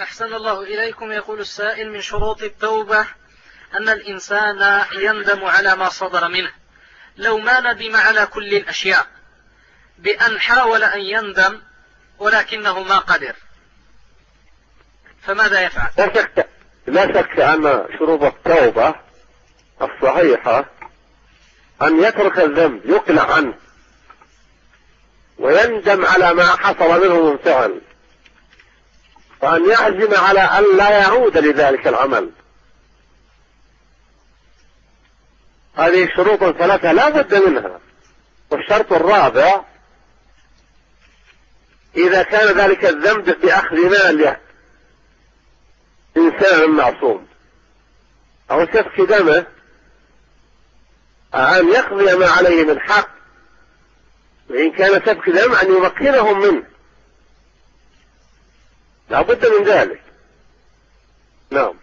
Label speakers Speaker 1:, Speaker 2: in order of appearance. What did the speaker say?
Speaker 1: أحسن الله إليكم يقول السائل من شروط التوبة أن الإنسان يندم على ما صدر منه. لو ما ندم على كل الأشياء بأن حاول أن يندم ولكنه ما قدر. فماذا يفعل؟
Speaker 2: لا شك لا شك أن شروط التوبة الصحيحة أن يترك الذنب يقلع عنه ويندم على ما حصل منه من فعل وأن يعزم على أن لا يعود لذلك العمل. هذه شروط ثلاثة لا بد منها. والشرط الرابع إذا كان ذلك الذنب بأخذ مال إنسان معصوم أو سفك دمه أن يقضي ما عليه من حق. وإن كان سفك دم أن يمكنهم منه. لابد من ذلك. نعم.